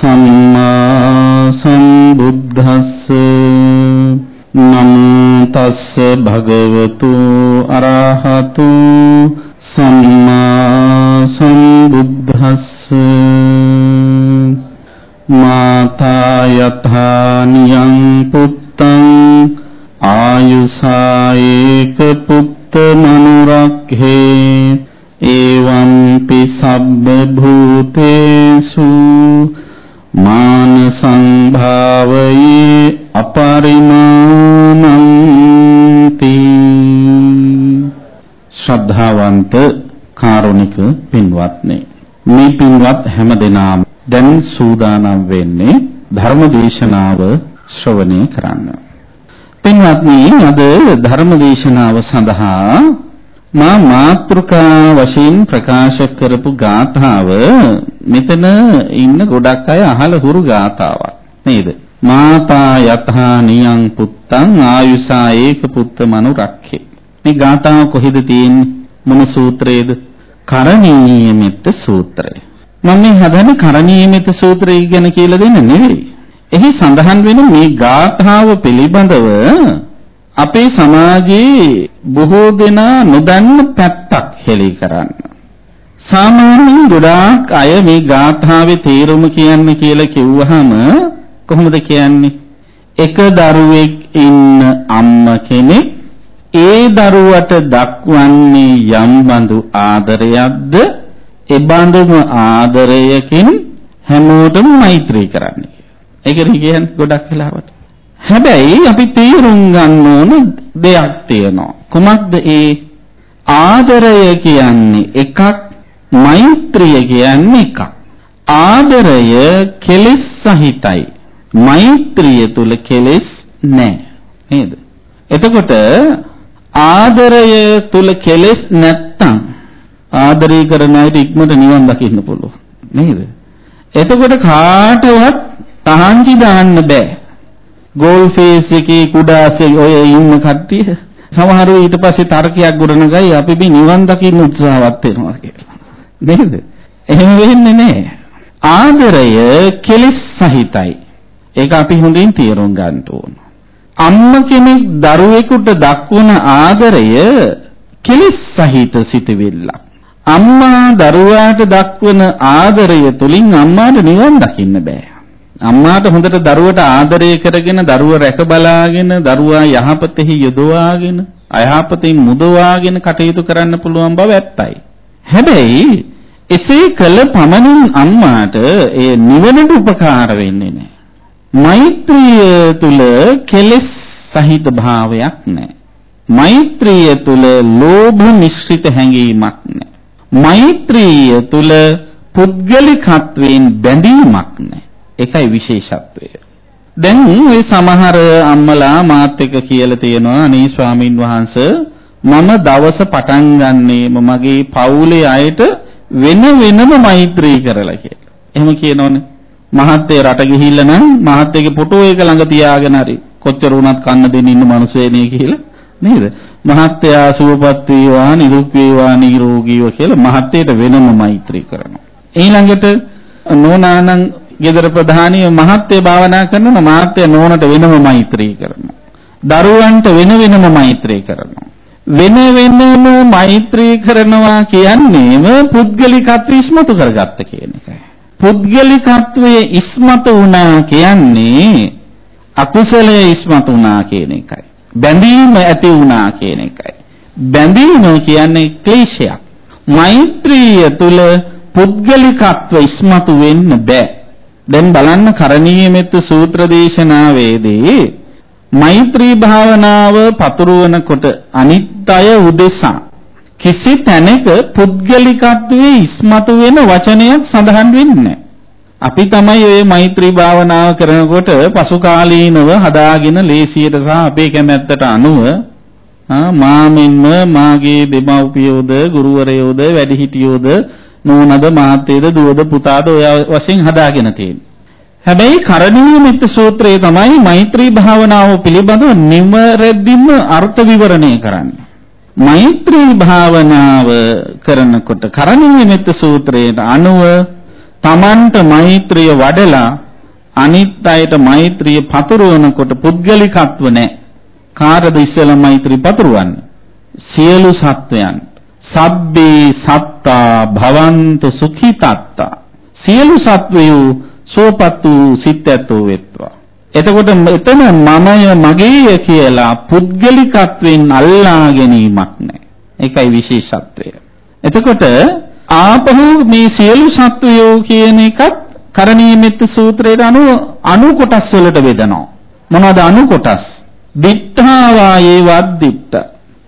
සම්මා සම්බුද්දස්ස නමෝ තස්ස භගවතු අරහතු සම්මා සම්බුද්දස්ස මාතා යථා නියං පුත්තං ආයුසායේක පුත්ත මනුරක්ඛේ එවං සබ්බ භූතේසු මාන සංභාවයේ අපරිමාණන්ති ශ්‍රද්ධාවන්ත කාරුණික පින්වත්නි මේ පින්වත් හැමදෙනාම දැන් සූදානම් වෙන්නේ ධර්ම දේශනාව ශ්‍රවණය කරන්න. පින්වත්නි අද ධර්ම දේශනාව සඳහා මා මාත්‍රිකා වශයෙන් ප්‍රකාශ කරපු ගාථාව මෙතන ඉන්න ගොඩක් අය අහලා හුරු ගාථාවක් නේද? මාතා යතහා නියං පුත්තං ආයුසා ඒක පුත්ත මනු රක්ඛේ. මේ ගාථාව කොහෙද තියෙන්නේ? මොන සූත්‍රයේද? කරණීය මෙත්ත සූත්‍රය. මම මේ හදන්නේ කරණීය මෙත්ත සූත්‍රය ගැන කියලා දෙන්න නෙවෙයි. එහි සඳහන් වෙන මේ ගාථාව පිළිබඳව අපේ සමාජයේ බොහෝ දෙනා නොදන්න පැත්තක් හෙළි කරන්න. සාමාන්‍යයෙන් ගොඩාක් අය මේ ගාථාවේ තේරුම කියන්න කියලා කිව්වහම කොහොමද කියන්නේ? එක දරුවෙක් ඉන්න අම්ම කෙනෙක් ඒ දරුවට දක්වන්නේ යම් බඳු ආදරයක්ද ඒ බඳුම ආදරයකින් හැමෝටම මෛත්‍රී කරන්නේ. ඒකද කියන්නේ ගොඩක් වෙලාවට. හැබැයි අපි තේරුම් ගන්න ඕන දෙයක් තියෙනවා. කොමක්ද ඒ ආදරය කියන්නේ එකක් මෛත්‍රිය කියන්නේ එකක්. ආදරය කෙලෙස් සහිතයි. මෛත්‍රිය තුල කෙලෙස් නැහැ. නේද? එතකොට ආදරය තුල කෙලෙස් නැත්තම් ආදරය කරන අයට ඉක්මනට නිවන් දකින්න පුළුවන්. නේද? එතකොට කාටවත් තහංචි දාන්න බෑ. ගෝල් ෆේස් එකේ කුඩාසේ ඔය ඉන්න කට්ටිය සමහරව ඊට පස්සේ තර්කයක් ගොඩනගයි අපි මේ නිවන් දකින්න උත්සාහවත් වෙනවා කියලා. නේද? එහෙම වෙන්නේ නැහැ. ආදරය කෙලෙස් සහිතයි. ඒක අපි හොඳින් තේරුම් ගන්න ඕන. අම්ම කෙනෙක් දරුවෙකුට දක්වන ආදරය කෙලෙස් සහිත සිටවිල්ලක්. අම්මා දරුවාට දක්වන ආදරය තුලින් අම්මාට නිවන් දකින්න බෑ. අම්මාට හොඳට දරුවට ආදරය කරගෙන දරුව රැක බලාගෙන දරුවා යහපතෙහි යොදවාගෙන අයහපතින් මුදවාගෙන කටයුතු කරන්න පුළුවන් බව ඇත්තයි. හැබැයි එසේ කළ පමණින් අම්මාට ඒ නිවනට උපකාර වෙන්නේ නැහැ. මෛත්‍රිය තුල කෙලෙස් සහිත භාවයක් නැහැ. මෛත්‍රිය තුල ලෝභ මිශ්‍රිත හැඟීමක් නැහැ. මෛත්‍රිය තුල පුද්ගලිකත්වයෙන් බැඳීමක් නැහැ. ඒකයි විශේෂත්වය. දැන් ওই සමහර අම්මලා මාත් එක්ක කියලා තියෙනවා අනේ ස්වාමින් වහන්සේ මම දවස පටන් ගන්නේම මගේ පවුලේ අයට වෙන වෙනම මෛත්‍රී කරලා කියලා. එහෙම කියනෝනේ. මහත්තයා රට ගිහිල්ලා නම් මහත්තයාගේ ෆොටෝ එක ළඟ තියාගෙන හරි කොච්චර වුණත් කන්න දෙන්න ඉන්න මිනිස්සෙනේ කියලා නේද? මහත්තයා සුවපත් වේවා නිරුක් වේවා නිරෝගීව කියලා මහත්තයට වෙනම මෛත්‍රී කරනවා. ඊළඟට නෝනානම් ගෙදර ප්‍රධානිය මහත්ය භාවනා කරනවා මහත්ය නෝනට වෙනම මෛත්‍රී කරනවා. දරුවන්ට වෙන වෙනම මෛත්‍රී කරනවා. වෙන වෙනම මෛත්‍රී කරනවා කියන්නේම පුද්ගලිකත්වය ඉස්මතු කරගත්ත කියන එකයි. පුද්ගලිකත්වයේ ඉස්මතු වුණා කියන්නේ අකුසලයේ ඉස්මතු වුණා කියන එකයි. බැඳීම ඇති වුණා කියන එකයි. බැඳීම කියන්නේ ක්ලේශයක්. මෛත්‍රිය තුල පුද්ගලිකත්ව ඉස්මතු වෙන්න බෑ. දැන් බලන්න කරණීය මෙත්ත සූත්‍ර දේශනාවේදී මෛත්‍රී භාවනාව පතුරවනකොට අනිත්‍ය උදෙසා කිසි තැනක පුද්ගලිකත්වයේ ඉස්මතු වෙන වචනයක් සඳහන් වෙන්නේ අපි තමයි ওই මෛත්‍රී භාවනාව කරනකොට පසු කාලීනව හදාගෙන ලේසියට සහ අපේ කැමැත්තට අනුව මාමින්ම මාගේ දෙමව්පියෝද ගුරුවරයෝද වැඩිහිටියෝද නෝනද මහත්තයද දුවද පුතාද ඔය වශයෙන් හදාගෙන තියෙන්නේ. හැබැයි කරණීය මෙත්ත සූත්‍රයේ තමයි මෛත්‍රී භාවනාව පිළිබඳව නිවැරදිම අර්ථ විවරණය කරන්නේ. මෛත්‍රී භාවනාව කරනකොට කරණීය මෙත්ත සූත්‍රයට අනුව තමන්ට මෛත්‍රිය වඩලා අනිත් අයට මෛත්‍රිය පතුරවනකොට පුද්ගලිකත්ව නැහැ. කාටද ඉස්සෙල්ලා මෛත්‍රී පතුරවන්නේ? සියලු සත්වයන්. සබ්බේ සත්තා භවන්තු සුඛිතත්තා. සියලු සත්වයෝ සෝපත් වූ සිත් ඇතෝ වෙත්වා. එතකොට එතන මමය මගේය කියලා පුද්ගලිකත්වෙන් අල්ලා ගැනීමක් නැහැ. ඒකයි විශේෂත්වය. එතකොට ආපහු මේ සියලු සත්වයෝ කියන එකත් කරණීයමෙත් සූත්‍රයට අනුව අනු කොටස් වලට බෙදනවා. මොනවද අනු කොටස්? දිත්තාවායේ වද්දිත්ත.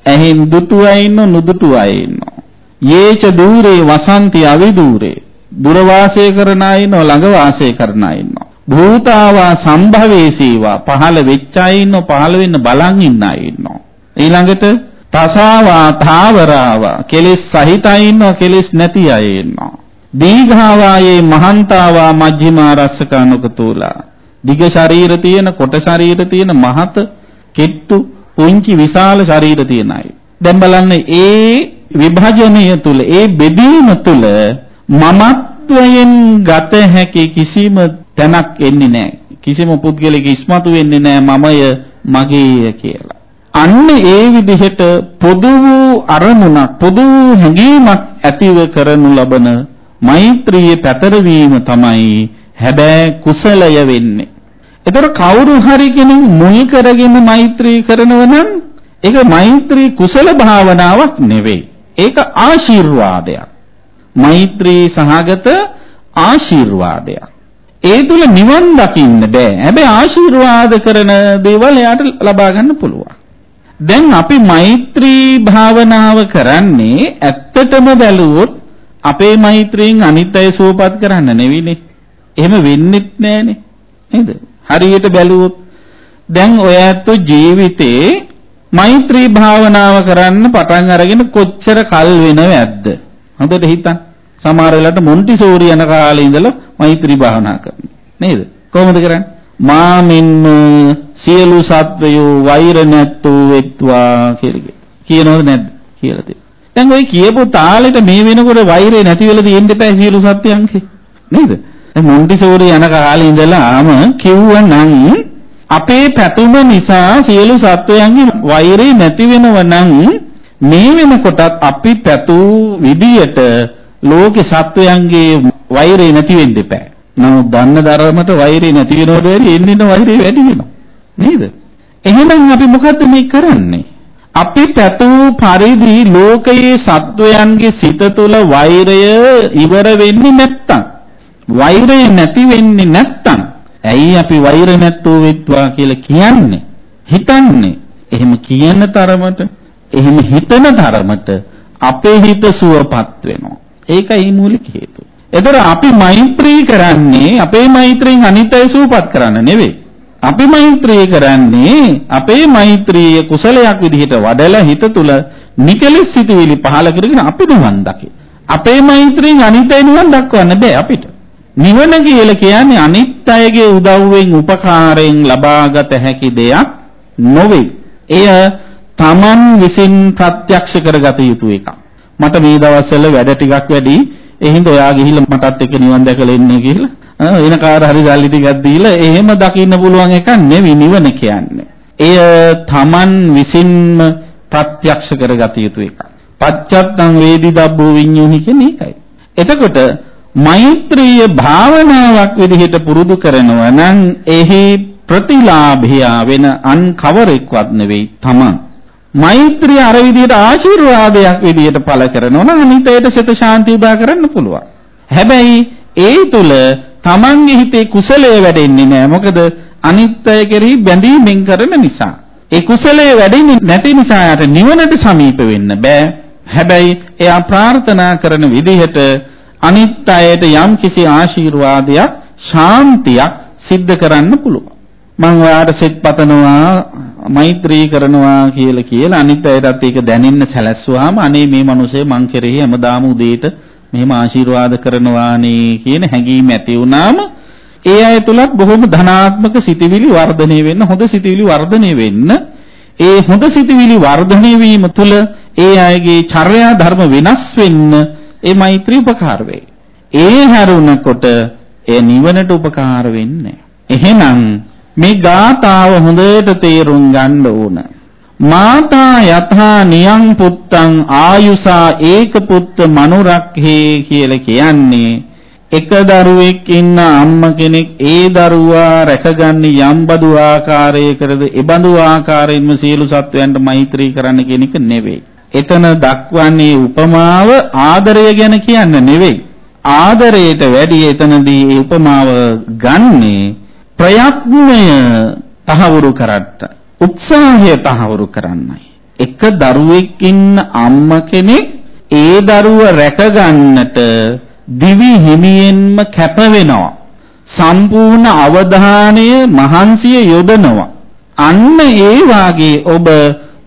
ඇහෙන් දුටු අය ඉන්න නුදුටු අය ඉන්නවා. යේච দূරේ වසන්ති අවිදූරේ. දුර වාසය කරන අය ඉන්නවා ළඟ වාසය කරන අය ඉන්නවා. භූතාවා සම්භවේසීවා පහළ වෙච්ච අය ඉන්නවා පහළ වෙන්න බලන් ඉන්න අය ඉන්නවා. ඊළඟට තසාවා තාවරාවා කෙලෙස් සහිත අය ඉන්නවා කෙලෙස් නැති අය ඉන්නවා. දීඝාවායේ මහන්තාවා මජ්ක්‍ධිමා රස්සකනුකතෝලා. දිග ශරීර තියෙන කොට ශරීර තියෙන මහත කෙට්ටු පුංචි විශාල ශරීර තියෙන අය. දැන් බලන්න ඒ විභජනය තුල ඒ බෙදීම තුල මමත්වයෙන් ගත හැකි කිසිම තැනක් එන්නේ නැහැ. කිසිම පුද්ගලෙක ඉස්මතු වෙන්නේ නැහැ මමය මගේය කියලා. අන්න ඒ විදිහට පොදු වූ අරමුණක් පොදු වූ හැඟීමක් ඇතිව කරනු ලබන මෛත්‍රියේ පැතරවීම තමයි හැබෑ කුසලය වෙන්නේ. ඒතර කවුරු හරි කෙනෙක් මුල් කරගෙන මෛත්‍රී කරනව නම් ඒක මෛත්‍රී කුසල භාවනාවක් නෙවෙයි. ඒක ආශිර්වාදයක්. මෛත්‍රී සහගත ආශිර්වාදයක්. ඒ තුල නිවන් දකින්න බෑ. හැබැයි ආශිර්වාද කරන දේවල් එයාට ලබා ගන්න පුළුවන්. දැන් අපි මෛත්‍රී භාවනාව කරන්නේ ඇත්තටම බැලුවොත් අපේ මෛත්‍රියෙන් අනිත් අය සුවපත් කරන්න නෙවෙයිනේ. එහෙම වෙන්නෙත් නෑනේ. නේද? හරියට බැලුවොත් දැන් ඔය ඇත්තෝ ජීවිතේ මෛත්‍රී භාවනාව කරන්න පටන් අරගෙන කොච්චර කල් වෙනවද? හොඳට හිතන්න. සමහර වෙලාවට මොන්ටිසෝරි යන කාලේ ඉඳලා මෛත්‍රී භාවනා කරනවා. නේද? කොහොමද කරන්නේ? මා මෙන්න සියලු සත්වයෝ වෛර නැත්තෝ වෙත්වා කියලා කියනවද නැද්ද කියලා තියෙනවා. දැන් ওই කියපු තාලෙට මේ වෙනකොට වෛරය නැති වෙලා තියෙන්න එපා සියලු සත්‍යයන්ගේ. නේද? දැන් මොන්ටිසෝරි යන කාලේ ඉඳලාම කිව්වනම් අපේ පැතුම නිසා සියලු සත්වයන්ගේ වෛරය නැති වෙනව නම් මේ වෙනකොටත් අපි පැතූ විදියට ලෝකේ සත්වයන්ගේ වෛරය නැති වෙන්න එපා. නමුත් දන්න ධර්මයට වෛරය නැති වෙනවට වැඩි එන්නින වෛරය වැඩි වෙනවා. නේද? එහෙනම් අපි මොකද්ද මේ කරන්නේ? අපි පැතූ පරිදි ලෝකයේ සත්වයන්ගේ සිත තුළ වෛරය ඉවර වෙන්නේ නැත්තම් වෛරය නැති වෙන්නේ නැත්තම් ඇයි අපි වෛර නැත්තෝ වෙත්වා කියලා කියන්නේ? හිතන්නේ. එහෙම කියන තරමට එහෙම හිතන තරමට අපේ හිත සුවපත් වෙනවා. ඒකයි මූලික හේතුව. එතකොට අපි මෛත්‍රී කරන්නේ අපේ මෛත්‍රියෙන් අනිත් අය සූපත් කරන්න නෙවෙයි. අපි මෛත්‍රී කරන්නේ අපේ මෛත්‍රිය කුසලයක් විදිහට වඩලා හිත තුල නිකලස් සිතුවිලි පහල කරගෙන අපි නිවන් දකි. අපේ මෛත්‍රියෙන් අනිත් අය නිවන් දක්වන්න බෑ අපිට. නිවන කියලා කියන්නේ අනිත් අයගේ උදව්වෙන් උපකාරයෙන් ලබාගත හැකි දෙයක් නොවේ. එය Taman විසින් ප්‍රත්‍යක්ෂ කරගත යුතු එකක්. මට මේ දවස්වල වැඩ ටිකක් වැඩි ඒ හින්දා ඔයා ගිහිල්ලා මටත් එක්ක නිවන් දැකලා එන්නේ කියලා එන කාට හරි සල්ලි ටිකක් දීලා එහෙම දකින්න පුළුවන් එකක් නෙවෙයි නිවන කියන්නේ. එය Taman විසින්ම ප්‍රත්‍යක්ෂ කරගත යුතු එකක්. පච්චත්තං වේදිතබ්බෝ විඤ්ඤෝහි කියන්නේ ඒකයි. එතකොට මෛත්‍රීය භාවනාවක් විදිහට පුරුදු කරනවා නම් එහි ප්‍රතිලාභය වෙන අන් කවරෙක්වත් නෙවෙයි තමන්. මෛත්‍රිය අර විදිහට ආශිර්වාදයක් විදිහට පළ කරනවා නම් අනිතයට සිත ශාන්ති උදා කරන්න පුළුවන්. හැබැයි ඒ තුල තමන්ගේ හිතේ කුසලයේ වැඩෙන්නේ නැහැ. මොකද අනිත්‍ය කෙරෙහි බැඳීමෙන් කරන නිසා. ඒ කුසලයේ වැඩෙන්නේ නැති නිසා යට නිවනට සමීප වෙන්න බෑ. හැබැයි එයා ප්‍රාර්ථනා කරන විදිහට අනිත් අයට යම් කිසි ආශිර්වාදයක් ශාන්තියක් සිද්ධ කරන්න පුළුවන්. මම ඔයාට සෙත් පතනවා මෛත්‍රී කරනවා කියලා කියලා අනිත් අයටත් ඒක දැනෙන්න සැලැස්සුවාම අනේ මේ මිනිස්සේ මං කෙරෙහි හැමදාම උදේට මෙහෙම ආශිර්වාද කරනවානේ කියන හැඟීම ඇති වුණාම ඒ අය තුලත් බොහොම ධනාත්මක සිතිවිලි වර්ධනය වෙන්න හොඳ සිතිවිලි වර්ධනය වෙන්න ඒ හොඳ සිතිවිලි වර්ධනය වීම තුල ඒ අයගේ චර්යා ධර්ම වෙනස් වෙන්න ඒ මෛත්‍රී උපකාර වෙයි. ඒ හැරුණකොට ඒ නිවනට උපකාර වෙන්නේ. එහෙනම් මේ ගාතාව හොඳට තේරුම් ගන්න ඕන. මාතා යථා නියං පුත්තං ආයුසා ඒක පුත්ත මනුරක්හේ කියලා කියන්නේ එක දරුවෙක් ඉන්න අම්ම කෙනෙක් ඒ දරුවා රැකගන්න යම් බදු ආකාරයකටද ඒ බඳු ආකාරයෙන්ම සියලු සත්වයන්ට මෛත්‍රී කරන්න කියන එක නෙවෙයි. එතන දක්වන්නේ උපමාව ආදරය ගැන කියන්න නෙවෙයි. ආදරයට වැඩි එතනදී ඒ උපමාව ගන්නේ ප්‍රයත්නය තහවුරු කරන්න උත්සාහය තහවුරු කරන්නයි. එක දරුවෙක් ඉන්න අම්ම කෙනෙක් ඒ දරුව රැකගන්නට දිවි හිමියෙන්ම කැප වෙනවා. සම්පූර්ණ අවධානය මහන්සිය යොදනවා. අන්න ඒ වාගේ ඔබ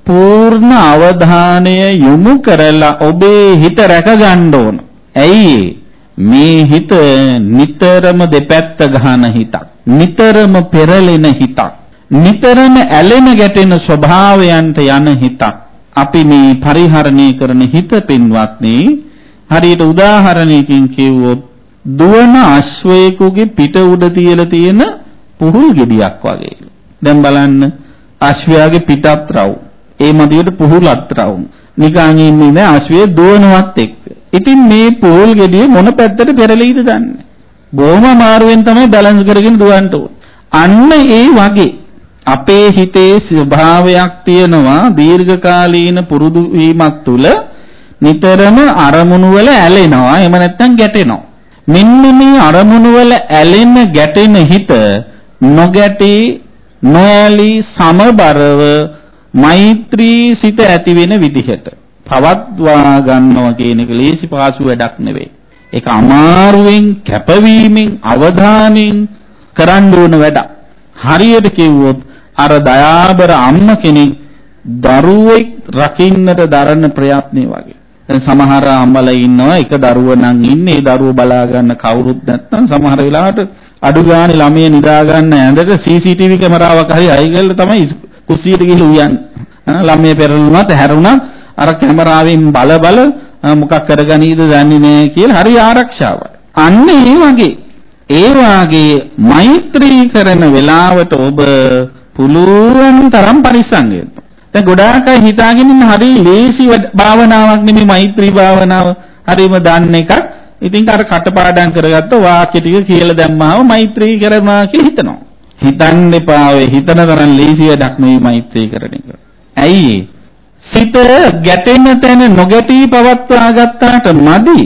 පූර්ණ අවධානය යොමු කරලා ඔබේ හිත රැකගන්න ඕන. ඇයි මේ හිත නිතරම දෙපැත්ත ගහන හිතක්. නිතරම පෙරලෙන හිතක්. නිතරම ඇලෙන ගැටෙන ස්වභාවයන්ට යන හිතක්. අපි මේ පරිහරණය කරන හිත පින්වත්නි හරියට උදාහරණයකින් කිව්වොත් දුවන අශ්වයෙකුගේ පිට උඩ තියලා තියෙන පුහුල් ගෙඩියක් වගේ. දැන් බලන්න අශ්වයාගේ පිටත් රව්. ඒ මදියට පුහුලත් රව්. නිකන් ඉන්නේ නෑ අශ්වය දුවනවත් එක්ක. ඉතින් මේ පුහුල් ගෙඩිය මොන පැත්තට පෙරලෙයිද දන්නේ. බොහොම අමාරුවෙන් තමයි බැලන්ස් කරගෙන දුවන්න ඕන. අන්න ඒ වගේ අපේ හිතේ ස්වභාවයක් තියෙනවා දීර්ඝකාලීන පුරුදු වීමක් තුළ නිතරම අරමුණු වල ඇලෙනවා එහෙම නැත්නම් ගැටෙනවා. මෙන්න මේ අරමුණු වල ඇලෙන ගැටෙන හිත නොගැටි නොඇලි සමබරව මෛත්‍රී සිත ඇති වෙන විදිහට පවත්වා ගන්නවා කියන එක ලේසි පාසු වැඩක් නෙවෙයි. ඒක අමාරුවෙන් කැපවීමෙන් අවධානයෙන් කරන්න ඕන වැඩක්. හරියට කිව්වොත් අර දයාබර අම්ම කෙනෙක් දරුවෙක් රකින්නට දරන ප්‍රයත්නේ වගේ. දැන් සමහර අම්මලා ඉන්නවා එක දරුවා නම් ඉන්නේ ඒ දරුවා බලා ගන්න කවුරුත් නැත්නම් සමහර වෙලාවට අඩු ගානේ ළමයේ නිදා ගන්න ඇඳට CCTV කැමරාවක් හරි අයි කරලා තමයි කුස්සියට ගිහලා උයන්නේ. ළමයේ පෙරළුණත් හැරුණත් අර කැමරාවෙන් බල බල මොකක් කරගනීද දන්නේ නැහැ කියලා හරි ආරක්ෂාවයි. අන්න ඒ වගේ ඒ වාගේ මෛත්‍රී කරන වෙලාවට ඔබ පුළුවන් තරම් පරිස්සම් වෙන්න. දැන් ගොඩාක් අය හිතාගෙන ඉන්න හරි ලේසි භාවනාවක් නෙමෙයි මෛත්‍රී භාවනාව. හරිම දන්න එකක්. ඉතින් අර කටපාඩම් කරගත්ත වාක්‍ය ටික කියලා දැම්මාම මෛත්‍රී කරනවා කියලා හිතනවා. හිතන්න එපා ඔය හිතන තරම් ලේසි වැඩක් නෙවෙයි මෛත්‍රී කරන එක. ඇයි සිත ගැටෙන තැන නොගැටී පවත්වා ගත්තාට මදි.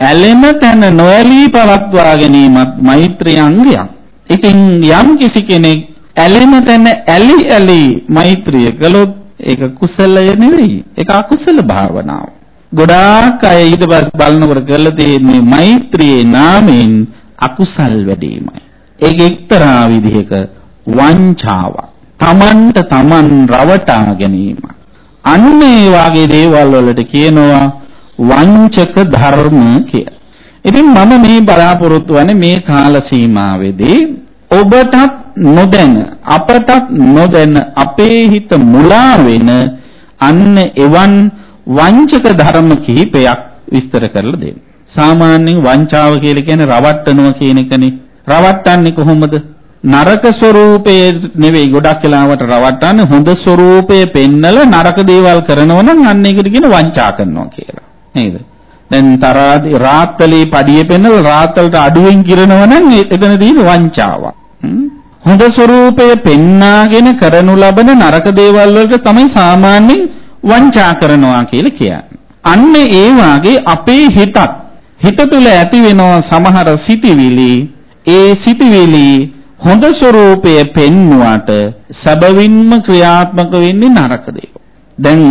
ඇලෙන තැන නොඇලී පවත්වා ගැනීමත් මෛත්‍රී අංගයක්. ඉතින් යම් කිසි කෙනෙක් ඇලෙන තැන ඇලි ඇලි මෛත්‍රිය කළොත් ඒක කුසලය නෙවෙයි. ඒක අකුසල භාවනාව. ගොඩාක් අය ඊට පස්සේ බලනකොට කරලා තියෙන්නේ මෛත්‍රියේ නාමයෙන් අකුසල් වැඩිමයි. ඒක එක්තරා විදිහක වංචාවක්. තමන්ට තමන් රවටා ගැනීම. අන්න ඒ වගේ දේවල් වලට කියනවා වංචක ධර්ම කියලා. ඉතින් මම මේ බලාපොරොත්තු වෙන්නේ මේ කාල සීමාවේදී ඔබටත් නොදැන අපටත් නොදැන අපේ හිත මුලා වෙන අන්න එවන් වංචක ධර්ම කිහිපයක් විස්තර කරලා දෙන්න. සාමාන්‍යයෙන් වංචාව කියලා කියන්නේ රවට්ටනවා කියන එකනේ. රවට්ටන්නේ කොහොමද? නරක ස්වરૂපයේ නෙවෙයි ගොඩක් වෙලාවට රවට්ටන්නේ හොඳ ස්වરૂපයේ පෙන්නල නරක දේවල් කරනවා නම් අන්න ඒකට කියන වංචා කරනවා කියලා. නේද? දැන් තරාදී රාත්තලේ පඩිය පෙන්නල රාත්තලට අඩුවෙන් කිරනවා නම් එතන තියෙන වංචාවක්. හොඳ ස්වરૂපයේ පෙන්නාගෙන කරනු ලබන නරක දේවල් වලට තමයි සාමාන්‍යයෙන් වංචා කරනවා කියලා කියන්නේ. අන්න ඒ වාගේ අපේ හිතත් හිත තුළ ඇති වෙන සමහර සිටිවිලි ඒ සිටිවිලි හොඳ ස්වરૂපය පෙන්නුවට සැබවින්ම ක්‍රියාත්මක වෙන්නේ නරක දේවල්. දැන්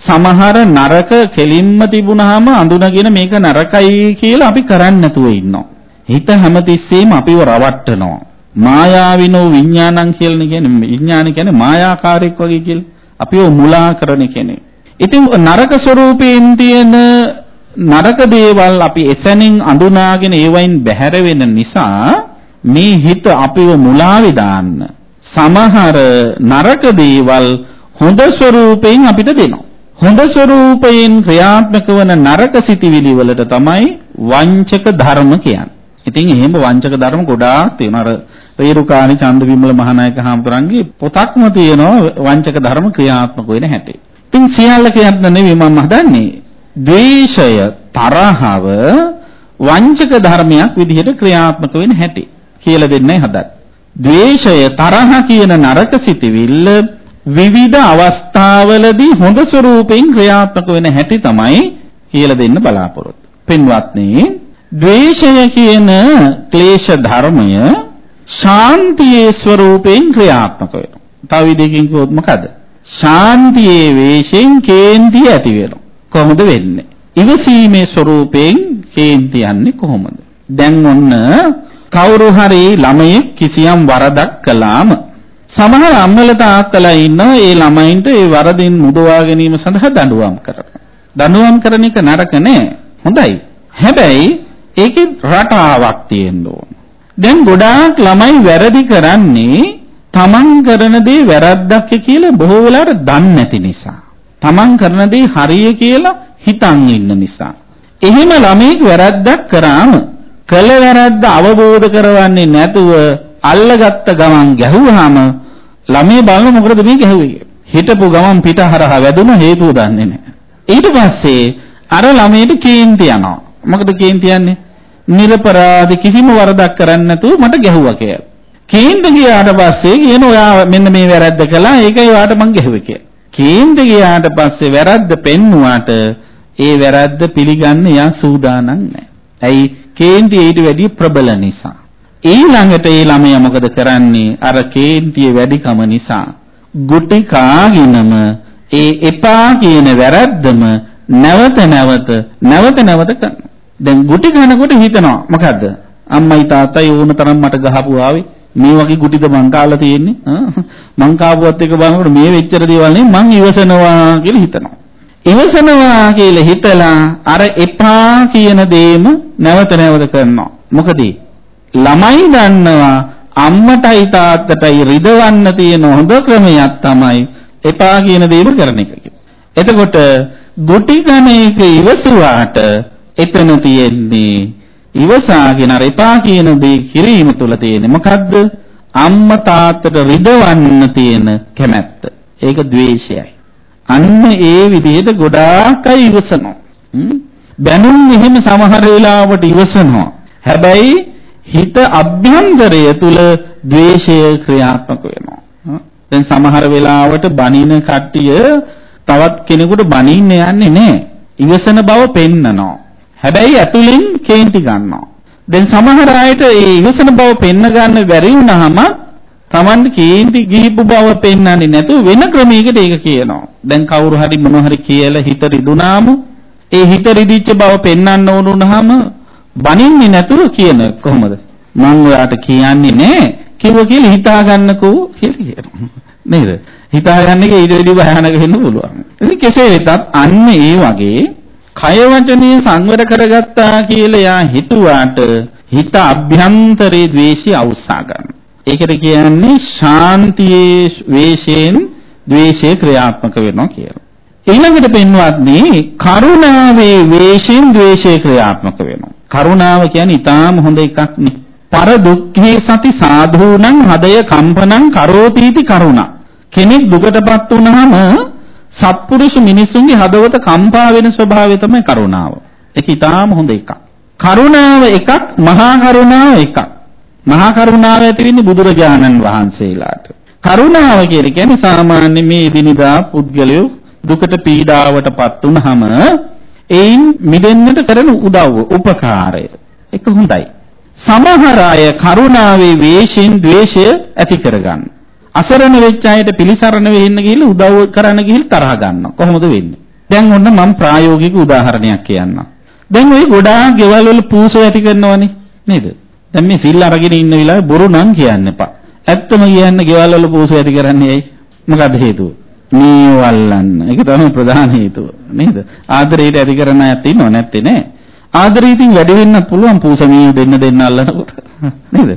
සමහර නරක කෙලින්ම තිබුණාම අඳුනගෙන මේක නරකයි කියලා අපි කරන්නේ නැතුව ඉන්නවා. හිත හැමතිස්සෙම අපිව රවට්ටනවා. මායාවිනෝ විඥානං කියලා කියන්නේ විඥාන කියන්නේ මායාකාරයක් වගේ කියලා. අපිව මුලා කරන කෙනෙක්. ඉතින් නරක ස්වરૂපයෙන් තියෙන නරක දේවල් අපි එසැනින් අඳුනාගෙන ඒවයින් බැහැර වෙන නිසා මේ හිත අපිව මුලාවේ දාන්න සමහර නරක දේවල් හොඳ ස්වરૂපයෙන් අපිට දෙනවා. හොඳ ස්වરૂපයෙන් ක්‍රියාත්මක වන නරක සිටිවිලි වලට තමයි වංචක ධර්ම කියන්නේ. ඉතින් එහෙම වංචක ධර්ම ගොඩාක් තියෙනවා. අර රේරුකාණි චන්දවිමල මහානායක හාමුදුරන්ගේ පොතක්ම තියෙනවා වංචක ධර්ම ක්‍රියාත්මක වෙන හැටි. ඉතින් සියල්ල කියන්න නෙවෙයි මම හදන්නේ. ද්වේෂය, තරහව වංචක ධර්මයක් විදිහට ක්‍රියාත්මක වෙන හැටි කියලා දෙන්නයි හදන්නේ. ද්වේෂය, තරහ කියන නරක සිටිවිල්ල විවිධ අවස්ථාවලදී හොඳ ස්වරූපයෙන් ක්‍රියාත්මක වෙන හැටි තමයි කියලා දෙන්න බලාපොරොත්තු. පින්වත්නි, ද්වේෂය කියන ක්ලේශ ධර්මය ශාන්තියේ ස්වરૂපයෙන් ක්‍රියාත්මක වෙනවා. තව විදිහකින් කිව්වොත් මොකද? ශාන්තියේ වේශයෙන් කේන්ති ඇති වෙනවා. කොහොමද වෙන්නේ? ඉවසීමේ ස්වરૂපයෙන් කේන්ති යන්නේ කොහොමද? දැන් ඔන්න කවුරු හරි ළමයෙක් කිසියම් වරදක් කළාම සමහර අම්මලා තාත්තලා ඉන්නවා ඒ ළමයින්ට ඒ වරදින් මුදවා ගැනීම සඳහා දඬුවම් කරනවා. දඬුවම් කරන එක නරක නෑ. හොඳයි. හැබැයි ඒකේ රටාවක් තියෙන්න ඕන. දැන් ගොඩාක් ළමයි වැරදි කරන්නේ තමන් කරන දේ වැරද්දක් කියලා බොහෝ වෙලාවට දන්නේ නැති නිසා. තමන් කරන දේ හරිය කියලා හිතන් ඉන්න නිසා. එහෙම ළමෙක් වැරද්දක් කරාම කළ වැරද්ද අවබෝධ කරවන්නේ නැතුව අල්ලගත්ත ගමන් ගැහුවාම ළමේ බලන මොකද මේ ගැහුවේ හිටපු ගමන් පිට හරහා වැදුන හේතුව දන්නේ නැහැ. ඊට පස්සේ අර ළමයට කේන්ති යනවා. මොකද කේන්ති යන්නේ? නිර්පරාධ කිසිම වරදක් කරන්නේ නැතුව මට ගැහුවා කියලා. කේන්ති ගියාට පස්සේ කියන ඔයා මෙන්න මේ වැරද්ද කළා ඒකයි ඔයාට මං ගැහුවේ කියලා. කේන්ති ගියාට පස්සේ වැරද්ද පෙන්නුවාට ඒ වැරද්ද පිළිගන්න යා සූදානම් නැහැ. ඇයි? කේන්ති ඊට වැඩිය ප්‍රබල නිසා. ඊළඟට ඒ ළමයා මොකද කරන්නේ? අර කේන්තිය වැඩිකම නිසා ගුටි කාගෙනම ඒ එපා කියන වැරද්දම නැවත නැවත නැවත නැවත කරනවා. දැන් ගුටි කනකොට හිතනවා මොකද්ද? අම්මයි තාත්තයි ඕන තරම් මට ගහපු ආවේ මේ වගේ ගුටිද මං කාලා තියෙන්නේ මං කාපුවත් එක බලනකොට මේ වෙච්චර දේවල් නේ මං ඉවසනවා කියලා හිතනවා ඉවසනවා කියලා හිතලා අර එපා කියන දේම නැවත නැවත කරනවා මොකද ළමයි දන්නවා අම්මටයි තාත්තටයි රිදවන්න තියෙන හොඳ ක්‍රමයක් තමයි එපා කියන දේම කරන එක එතකොට ගුටි කන එක ඉවසුවාට එතන තියෙන්නේ ඉවසාගෙන අර එපා කියන දේ කිරීම තුල තියෙන්නේ මොකද්ද? අම්මා තාත්තට රිදවන්න තියෙන කැමැත්ත. ඒක ද්වේෂයයි. අන්න ඒ විදිහට ගොඩාක් අය ඉවසනවා. බැනුම් එහෙම සමහර වෙලාවට ඉවසනවා. හැබැයි හිත අභ්‍යන්තරය තුල ද්වේෂය ක්‍රියාත්මක වෙනවා. දැන් සමහර වෙලාවට බනින කට්ටිය තවත් කෙනෙකුට බනින්න යන්නේ නැහැ. ඉවසන බව පෙන්නනවා. හැබැයි ඇතුලෙන් කේන්ති ගන්නවා. දැන් සමහර අයට ඒ ඉවසන බව පෙන්න ගන්න බැරි වුණාම Taman කේන්ති ගිහිපු බව පෙන්වන්නේ නැතුව වෙන ක්‍රමයකට ඒක කියනවා. දැන් කවුරු හරි මොන හරි කියලා හිත රිදුනාම ඒ හිත රිදිච්ච බව පෙන්වන්න ඕන වුණාම බනින්නේ නැතුව කියන කොහොමද? මම ඔයාට කියන්නේ නෑ කිව්ව කියලා හිතා ගන්නකෝ කියලා කියනවා. නේද? හිතාගන්න එක ඊට වැඩි භයානක වෙන්න පුළුවන්. ඉතින් කෙසේ වෙතත් අන්න ඒ වගේ කය වචනේ සංවර කරගත්තා කියලා යා හිතුවාට හිත අභ්‍යන්තරේ ද්වේෂي අවස්සා ගන්න. ඒකට කියන්නේ ශාන්තියේ වේශයෙන් ද්වේෂය ක්‍රියාත්මක වෙනවා කියලා. ඊළඟට පෙන්වත්නි කරුණාවේ වේශයෙන් ද්වේෂය ක්‍රියාත්මක වෙනවා. කරුණාව කියන්නේ ඊටාම හොඳ එකක් නේ. පර දුක්ඛේ සති සාධූනං හදය කම්පනං කරෝතිති කරුණා. කෙනෙක් දුකටපත් වුනහම සත්පුරුෂ මිනිසුන්ගේ හදවත කම්පා වෙන ස්වභාවය තමයි කරුණාව. ඒක ඊටාම හොඳ එකක්. කරුණාව එකක්, මහා කරුණාව එකක්. මහා කරුණාව ඇති වෙන්නේ බුදුරජාණන් වහන්සේලාට. කරුණාව කියන්නේ සාමාන්‍ය මේ දිනදා පුද්ගලයෝ දුකට පීඩාවටපත් වුනහම එයින් මිදෙන්නට කරන උදව්ව, උපකාරය. ඒක හොඳයි. සමහර අය කරුණාවේ වේශයෙන් ද්වේෂය ඇති කරගන්න. අසරණ වෙච්ච අයට පිළිසරණ වෙන්න ගිහිල්ලා උදව් කරන්න ගිහිල්ලා තරහ ගන්නවා. කොහොමද වෙන්නේ? දැන් ඔන්න මම ප්‍රායෝගික උදාහරණයක් කියන්නම්. දැන් ওই ගොඩාක් ගෙවල් වල පූසෝ ඇති කරනවනේ නේද? දැන් මේ සිල් අරගෙන ඉන්න වෙලාවේ බොරු නම් කියන්න එපා. ඇත්තම කියන්න ගෙවල් වල පූසෝ ඇති කරන්නේ ඇයි? මොකද හේතුව? නීවල්ලන්න. ඒක තමයි ප්‍රධාන හේතුව. නේද? ආදරයට ඇති කරන අයත් ඉන්නව නැත්තේ නේ. ආදරය ඉතින් වැඩි වෙන්න පුළුවන් පූසමිය දෙන්න දෙන්න අල්ලනකොට. නේද?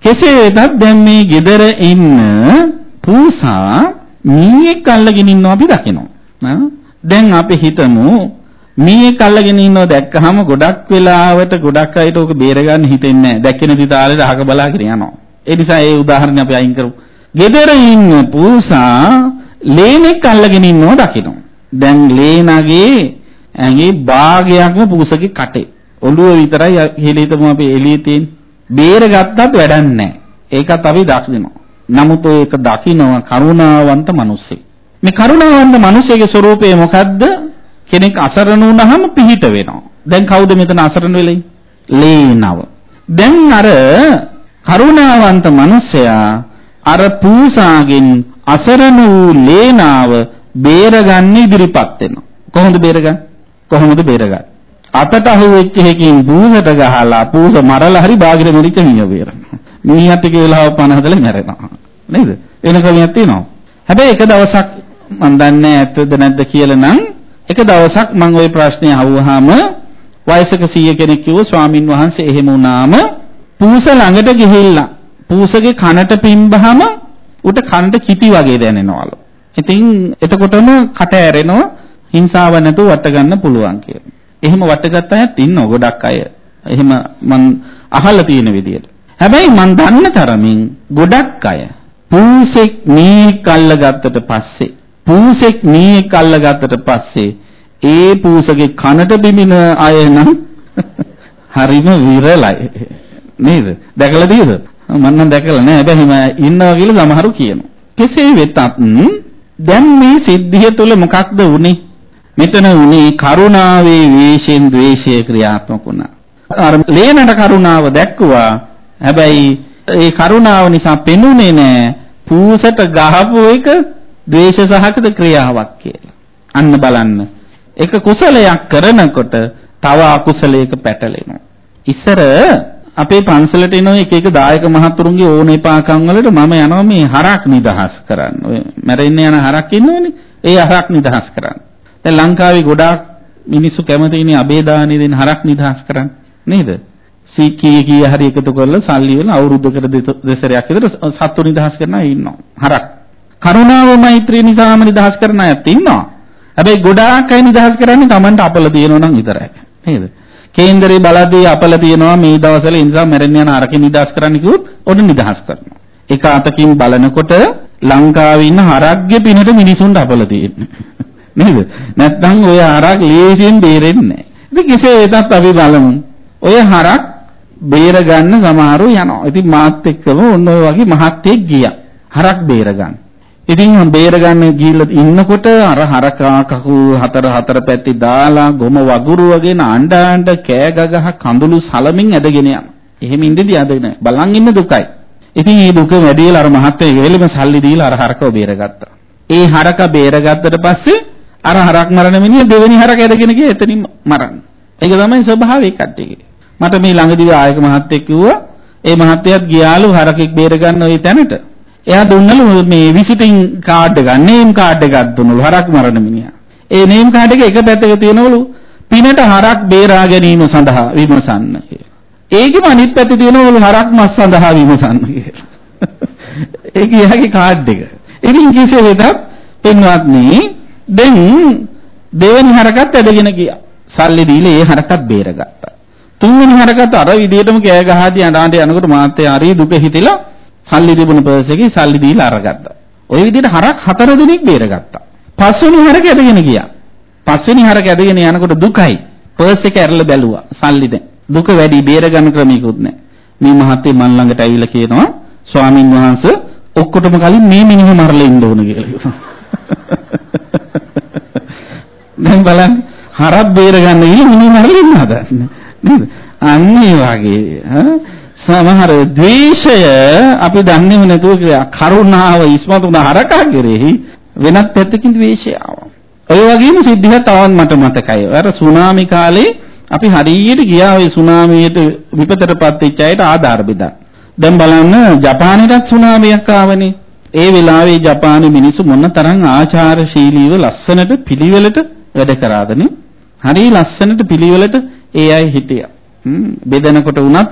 කෙසේ වෙතත් දැන් මේ gedara ඉන්න පූසා මීයක් අල්ලගෙන ඉන්නවා අපි දකිනවා. දැන් අපි හිතමු මීයක් අල්ලගෙන ඉන්නව දැක්කහම ගොඩක් වෙලාවට ගොඩක් අයට ඕක බේරගන්න හිතෙන්නේ නැහැ. දැක්කෙන දිතාලේ අහක බලාගෙන යනවා. ඒ නිසා ඒ උදාහරණය අපි අයින් කරමු. gedara ඉන්න පූසා ලේනෙක් අල්ලගෙන ඉන්නව දකිනවා. දැන් ලේනගේ ඇඟේ භාගයක්ම පූසගේ කටේ. ඔළුව විතරයි හෙලිතම අපි එළියේ තියෙන. බේරගත්තත් වැඩක් නැහැ. ඒකත් අපි දකිනවා. නමුත් ඒක දකින්නව කරුණාවන්ත මිනිස්සෙක්. මේ කරුණාවන්ත මිනිසෙගේ ස්වરૂපය මොකද්ද? කෙනෙක් අසරණ වුණාම පිහිට වෙනවා. දැන් කවුද මෙතන අසරණ වෙලේ? ලේනව. දැන් අර කරුණාවන්ත මිනිසයා අර පූසාගෙන් අසරණ වූ ලේනාව බේරගන්න ඉදිරිපත් වෙනවා. කොහොමද බේරගන්නේ? කොහොමද බේරගන්නේ? අතට අහුවෙච්ච එකකින් බූසට ගහලා පූස මරලා හරි බාගිර මෙලික මිය බේරනවා. මීහත් එක වෙලාව පණ හදලා මැරෙනවා. නේද? වෙන ක්‍රමයක් තියෙනවා. හැබැයි එක දවසක් මම දන්නේ ඇත්තද නැද්ද කියලා නම් එක දවසක් මම ওই ප්‍රශ්නේ අහුවාම වයසක සීය කෙනෙක් කිව්ව ස්වාමින් වහන්සේ එහෙම වුණාම පූස ළඟට ගිහිල්ලා පූසගේ කනට පිම්බහම උට කනට කිටි වගේ දැනෙනවලු. ඉතින් එතකොටම කට ඇරෙනවා හිංසාව නැතුව වට ගන්න පුළුවන් කියලා. එහෙම වටගත් අයත් ඉන්නව ගොඩක් අය. එහෙම මං අහලා තියෙන විදියට. හැබැයි මං දන්න තරමින් ගොඩක් අය පූසෙක් මීයක් අල්ලගත්තට පස්සේ පූසෙක් මීයක් අල්ලගත්තට පස්සේ ඒ පූසගේ කනට බිමින අය නම් හරිම විරලයි. නේද? දැකලා තියෙද මම නම් දැකලා නෑ. හැබැයි හිම ඉන්නවා කියලා සමහරු කියනවා. කෙසේ වෙතත් දැන් මේ සිද්ධිය තුළ මොකක්ද වුනේ? මෙතන උනේ කරුණාවේ වේශෙන් ද්වේෂය ක්‍රියාත්මක වුණා. අර ලේනට කරුණාව දැක්කුවා. හැබැයි ඒ කරුණාව නිසා පෙනුනේ නෑ පූසට ගහපු එක ද්වේෂ සහගත ක්‍රියාවක් කියලා. අන්න බලන්න. එක කුසලයක් කරනකොට තව අකුසලයක පැටලෙනවා. ඉස්සර අපේ පන්සලට එන එක එක දායක මහතුරුන්ගේ ඕනේ පාකම් වලට මම යනවා මේ හරක් නිදහස් කරන්න. ඔය මැරෙන්න යන හරක් ඉන්නවනේ. ඒ හරක් නිදහස් කරන්න. දැන් ලංකාවේ ගොඩාක් මිනිස්සු කැමතිනේ අබේදානෙ දෙන හරක් නිදහස් කරන්න. නේද? සීකී කී හරි එකතු කරලා සල්ලි වල අවුරුද්දකට දෙසරයක් විතර සත්තු නිදහස් කරන අය ඉන්නවා. හරක්. කරුණාව මෛත්‍රී නිසාම නිදහස් කරන අයත් ඉන්නවා. හැබැයි ගොඩාක් අය නිදහස් කරන්නේ Tamanට අපල තියෙනවා නම් විතරයි. නේද? කේන්දරේ බලද්දී අපල තියෙනවා මේ දවස්වල ඒ නිසා මැරෙන්න යන අරකින් නිදහස් කරන්න කිව්වොත් ඔන්න නිදහස් කරනවා. එක අතකින් බලනකොට ලංකාවේ ඉන්න හරක්ගේ පිනට මිනිසුන්ට අපල තියෙන්නේ. නේද? නැත්නම් ඔය හරක් ලේසියෙන් බේරෙන්නේ නැහැ. ඉතින් කෙසේ වෙතත් අපි බලමු. ඔය හරක් බේර ගන්න සමහරු යනවා. ඉතින් මාත් එක්කම ඔන්න ඔය වගේ මහත්තයෙක් ගියා. හරක් බේර ගන්න. ඉතින් මම බේර ගන්න ගිහිල්ලා ඉන්නකොට අර හරකා කකු හතර හතර පැත්තේ දාලා ගොම වගුරු වගේ අඬ අඬ කෑ ගගහ කඳුළු සලමින් ඇදගෙන යනවා. එහෙම ඉඳිදී අදගෙන බලන් ඉන්න දුකයි. ඉතින් මේ දුක වැඩි වෙලා අර මහත්තයා ගෙලෙම සල්ලි දීලා අර හරකව බේරගත්තා. ඒ හරක බේරගත්තට පස්සේ අර හරක් මරණ මිනිහ දෙවෙනි හරක ඇදගෙන ගියේ එතනින් මරන්න. ඒක තමයි ස්වභාවය කට්ටියගේ. මට මේ ළඟදී ආයක මහත්තයෙක් කිව්වා ඒ මහත්තයාත් ගියාලු හරකෙක් බේර ගන්න ওই තැනට. එයා දුන්නලු මේ විසිටින් කාඩ් එක, නේම් කාඩ් එකක් දුන්නලු හරක් මරණ මිනිහා. ඒ නේම් කාඩ් එක එක පැත්තක තියෙනවලු පිනට හරක් බේරා ගැනීම සඳහා විමසන්න කියලා. ඒකෙම අනිත් පැත්තේ තියෙනවලු හරක් මස් සඳහා විමසන්න කියලා. ඒක එයාගේ කාඩ් එක. ඉතින් කෙසේ වෙතත් පින්වත්නි දැන් දෙවෙනි හරකත් ඇදගෙන ගියා. සල්ලි දීලා ඒ හරකත් බේරගත්තා. තුන්වෙනි හරකට අර විදියටම කෑ ගහදී අඬාඬ යනකොට මාත්‍ය හරි දුක හිතිලා සල්ලි තිබුණ පර්ස් එකේ සල්ලි දීලා අරගත්තා. ওই විදිහට හරක් හතර දිනක් බේරගත්තා. පස්වෙනි හරක ඇදගෙන ගියා. පස්වෙනි හරක ඇදගෙන යනකොට දුකයි. පර්ස් එක ඇරලා බැලුවා. සල්ලි දැන්. දුක වැඩි බේර ගන්න ක්‍රමයක්වත් නැහැ. මේ මහත්තයා මන් ළඟට ඇවිල්ලා කියනවා ස්වාමින් වහන්සේ ඔක්කොටම කලින් මේ මිනිහ මරලා ඉන්න ඕන කියලා. දැන් බලන්න හරක් බේර ගන්න ගිහින් මිනිහ මරලා ඉන්න හදන්නේ. නේද? අන්න ඒ වගේ සමහර ද්වේෂය අපි දන්නේම නැතුව කරුණාව ඉස්මතු වුණ හරකා කෙරෙහි වෙනත් පැත්තකින් ද්වේෂය ආවා. ඔය වගේම සිද්ධියක් තවත් මට මතකයි. අර සුනාමි කාලේ අපි හරියට ගියා ওই සුනාමියට විපතටපත් වෙච්ච අයට ආධාර බෙදා. දැන් බලන්න ජපානයේත් සුනාමියක් ආවනේ. ඒ වෙලාවේ ජපානයේ මිනිස්සු මොන තරම් ආචාරශීලීව ලස්සනට පිළිවෙලට වැඩ කරාදනේ. හරි ලස්සනට පිළිවෙලට ඒ අය හිටියා. බෙදනකොට වුණත්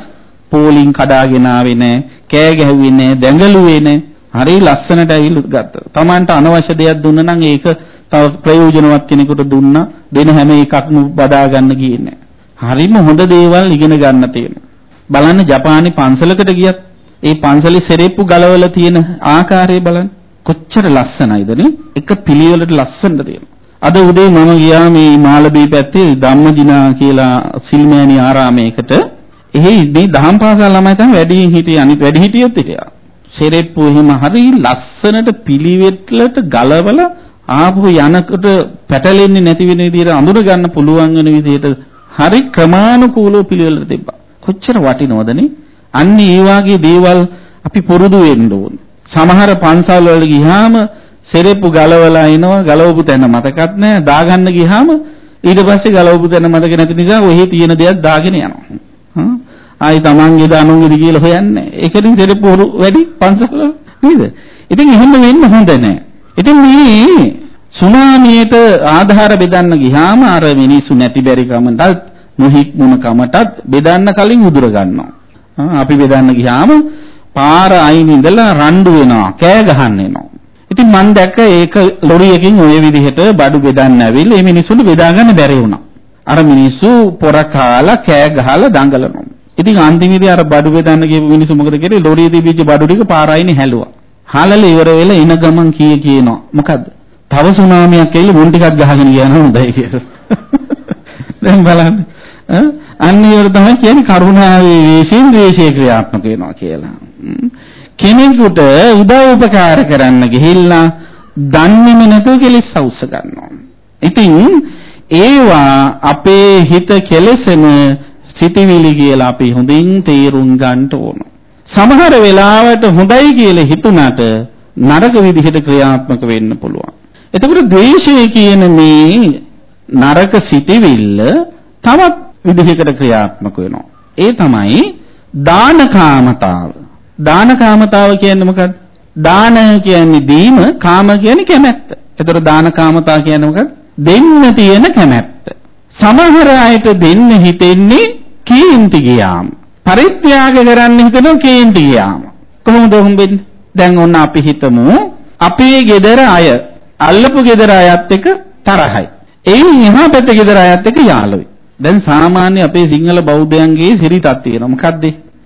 පෝලිං කඩාගෙන ආවේ නැහැ, කෑ ගැහුවේ නැහැ, දැඟලුවේ නැහැ. හරි ලස්සනට ඇවිල්ලා ගත්තා. Tamanට අනවශ්‍ය දෙයක් දුන්න නම් ඒක තව ප්‍රයෝජනවත් කෙනෙකුට දුන්නා. දෙන හැම එකක්ම බදා ගන්න ගියේ නැහැ. හරිම හොඳ දේවල් ඉගෙන ගන්න තියෙනවා. බලන්න ජපානයේ පන්සලකට ගියත් ඒ පන්සලේ සෙරෙප්පු ගලවලා තියෙන ආකාරය බලන්න. කොච්චර ලස්සනයිද නේ? එක පිළිවෙලට ලස්සනට තියෙනවා. අද උදේ මම ගියා මේ මාළබී පැත්තේ ධම්මජිනා කියලා සිල්මෑණි ආරාමයකට. එහි මේ දහම් පාසල් ළමයි තමයි වැඩියෙන් හිටියේ අනිත් වැඩි හිටියොත් හිටියා. සෙරෙප්පු එහෙම හරි ලස්සනට පිළිවෙట్లට ගලවලා ආපහු යනකොට පැටලෙන්නේ නැති වෙන විදිහට අඳුර ගන්න පුළුවන් වෙන විදිහට හරි ක්‍රමානුකූලව පිළිවෙලට තිබ්බා. කොච්චර වටිනවදනේ? අන්න ඒ වාගේ දේවල් අපි පුරුදු වෙන්න ඕන. සමහර පන්සල් වල ගියාම සෙරෙප්පු ගලවලා එනවා ගලවපු තැන මතකත් නැහැ දාගන්න ගියාම ඊට පස්සේ ගලවපු තැන මතක නැති නිසා ඔහි තියෙන දේක් දාගෙන යනවා. ආයි තමන්ගේද අනුන්ගේද කියලා හොයන්නේ. ඒකෙන් සෙරෙප්පු වැඩි පන්සල් නේද? ඉතින් එහෙම වෙන්න හොඳ නැහැ. ඉතින් මේ සුනාමියට ආධාර බෙදන්න ගියාම අර මිනිස්සු නැති බැරි කමටත් නොහික්මුණ කමටත් බෙදන්න කලින් උදුර ගන්නවා. අපි බෙදන්න ගියාම පාර අයින් ඉඳලා රණ්ඩු වෙනවා, කෑ ගහන්න එනවා. ඉතින් මම දැක්ක ඒක ලොරියකින් ওই විදිහට බඩු බෙදන්න ඇවිල්ලා මේ මිනිස්සුන්ට බෙදා ගන්න බැරි වුණා. අර මිනිස්සු පොර කාලා කෑ ගහලා දඟලනවා. ඉතින් අන්තිමේදී අර බඩු බෙදන්න ගියපු මිනිස්සු මොකද කරේ? ලොරියේ තිබිච්ච බඩු ටික පාර අයිනේ හැලුවා. හාලල ඉවර වෙලා එන ගමන් කී කියනවා. මොකද්ද? තව සුනාමියක් ඇවිල්ලා මුන් ටිකක් ගහගෙන ගියා නම් හොඳයි කියලා. දැන් බලන්න. අන්න ඒවට තමයි කියන්නේ කරුණාවේ වේශයෙන් ද්වේෂය ක්‍රියාත්මක වෙනවා කියලා. කෙනෙකුට උදව් උපකාර කරන්න ගිහිල්ලා දන්නේම නැතුව කෙලෙස් අවශ්‍ය ගන්නවා. ඉතින් ඒවා අපේ හිත කෙලෙසෙන සිටිවිලි කියලා අපි හොඳින් තේරුම් ගන්න ඕන. සමහර වෙලාවට හොඳයි කියලා හිතුණට නරක විදිහට ක්‍රියාත්මක වෙන්න පුළුවන්. එතකොට ද්වේෂය කියන මේ නරක සිටිවිල්ල තවත් විදිහකට ක්‍රියාත්මක වෙනවා. ඒ තමයි දානකාමතාව. දානකාමතාව කියන්නේ මොකක්ද? දාන කියන්නේ දීම, කාම කියන්නේ කැමැත්ත. එතකොට දානකාමතාව කියන්නේ මොකක්ද? දෙන්න තියෙන කැමැත්ත. සමහර අයට දෙන්න හිතෙන්නේ කීන්ති ගියාම. පරිත්‍යාග කරන්න හිතනවා කේන්ති ගියාම. කොහොමද හම්බෙන්නේ? දැන් ඔන්න අපි හිතමු අපේ ගෙදර අය අල්ලපු ගෙදර අයත් එක්ක තරහයි. එයින් එහා පැත්තේ ගෙදර අයත් එක්ක යාළුයි. දැන් සාමාන්‍ය අපේ සිංහල බෞද්ධයන්ගේ සිරිතක් තියෙනවා. මොකද්ද?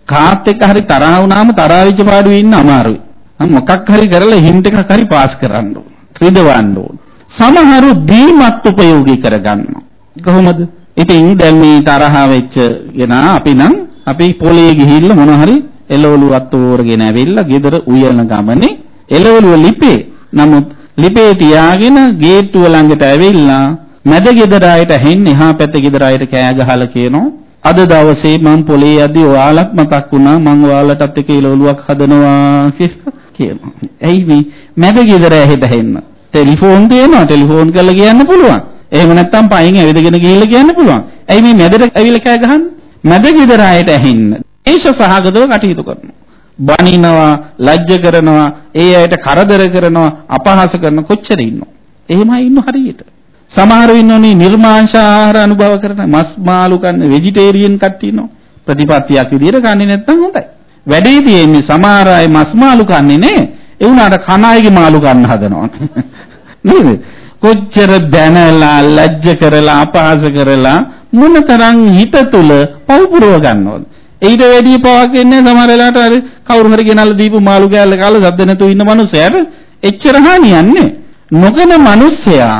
කාත් එක්ක හරි තරහ වුණාම තරහ වෙච්ච පාඩුවේ ඉන්න අමාරුයි. මොකක් හරි කරලා හින්ට් එකක් හරි පාස් කරන්න ඕන. රිදවන්න ඕන. සමහරු දීමත් උපයෝගී කරගන්නවා. කොහොමද? ඉතින් දැන් මේ තරහ වෙච්ච කෙනා අපි නම් අපි පොලේ ගිහිල්ලා මොන හරි එළවලු අතෝරගෙන ඇවිල්ලා ගෙදර උයන ගමනේ එළවලු ලිපේ. නමුත් ලිපේ තියාගෙන ගේට්ටුව ළඟට ඇවිල්ලා මැද ගෙදර අයට හෙන්නේ එහා පැත්තේ ගෙදර අයට කෑ ගහලා කියනවා අද දවසේ මම පොලේ යද්දි ඔයාලත් මතක් වුණා මම ඔයාලටත් එක එළවලුවක් හදනවා කියලා කියනවා. ඇයි මේ මැද ගෙදර ඇහෙට හෙන්න? ටෙලිෆෝන් තියෙනවා ටෙලිෆෝන් කරලා කියන්න පුළුවන්. එහෙම නැත්නම් පයින් ඇවිදගෙන ගිහිල්ලා කියන්න පුළුවන්. ඇයි මේ මැදට ඇවිල්ලා කෑ ගහන්නේ? මැද ගෙදර අයට ඇහෙන්න. ඒෂ සහගතව කටයුතු කරනවා. බනිනවා, ලැජ්ජ කරනවා, ඒ අයට කරදර කරනවා, අපහාස කරන කොච්චර ඉන්නව. එහෙමයි ඉන්න හරියට. සමහරව ඉන්නෝනේ නිර්මාංශ ආහාර අනුභව කරන මස් මාළු කන්න වෙජිටේරියන් කට්ටිය ඉන්නවා. ප්‍රතිපත්තියක් විදියට කන්නේ නැත්නම් හොඳයි. වැඩේ තියෙන්නේ සමහර අය මස් මාළු කන්නේ නේ. ඒ වුණාට කන අයගේ මාළු කන්න හදනවා. නේද? කොච්චර දැනලා ලැජ්ජ කරලා අපහාස කරලා මොනතරම් හිත තුල පව් පුරව ගන්නවද? ඊට වැඩි පවක් එන්නේ සමහර වෙලාවට අර කවුරු හරි ගෙනල්ලා දීපු මාළු කෑල්ල කාලා සද්ද නැතුව ඉන්න මනුස්සයාට එච්චර හානියක් නෑ. නොකන මනුස්සයා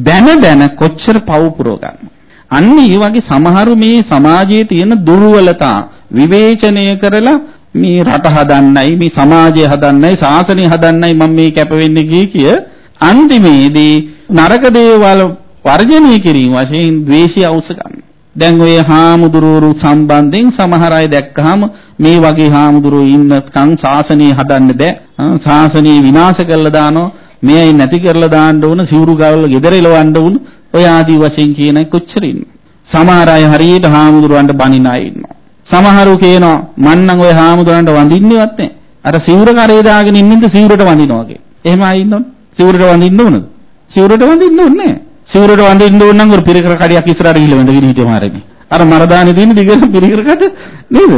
දැන දැන කොච්චර පව් පුරව ගන්න. අන්න ඒ වගේ සමහරු මේ සමාජයේ තියෙන දුර්වලතා විවේචනය කරලා මේ රට හදන්නයි මේ සමාජය හදන්නයි සාසනය හදන්නයි මම මේ කැප වෙන්නේ කිය කිය අන්තිමේදී නරක දේවල් වර්ජනය කිරීම වශයෙන් ද්වේෂය අවශ්‍ය ගන්න. දැන් ඔය හාමුදුරුවරු සම්බන්ධයෙන් සමහර අය දැක්කහම මේ වගේ හාමුදුරුවෝ ඉන්නකම් ශාසනය හදන්න බෑ. ශාසනය විනාශ කරලා දානවා. මෙයයි නැති කරලා දාන්න ඕන සිවුරු ගවල ගෙදර එලවන්න ඕන. ඔය ආදි වශයෙන් කියන කොච්චර ඉන්නේ. සමහර අය හරියට හාමුදුරුවන්ට බනින අය ඉන්නවා. සමහරු කියනවා මං නම් ඔය හාමුදුරන්ට වඳින්නේවත් නැහැ. අර සිවුර කරේ දාගෙන ඉන්නෙන්ද සිවුරට වඳිනවා වගේ. එහෙම අය ඉන්නවනේ. සිවුරට වඳින්න ඕනද? සිවුරට වඳින්න ඕනේ නැහැ. සිවුරට වඳින්න ඕන නම් ඔර පිරිකර කඩියක් ඉස්සරහට ගිහලා වැඳගෙන හිටියම හරිනේ. අර මරදානේ තියෙන දිගට පිරිකර කඩ නේද?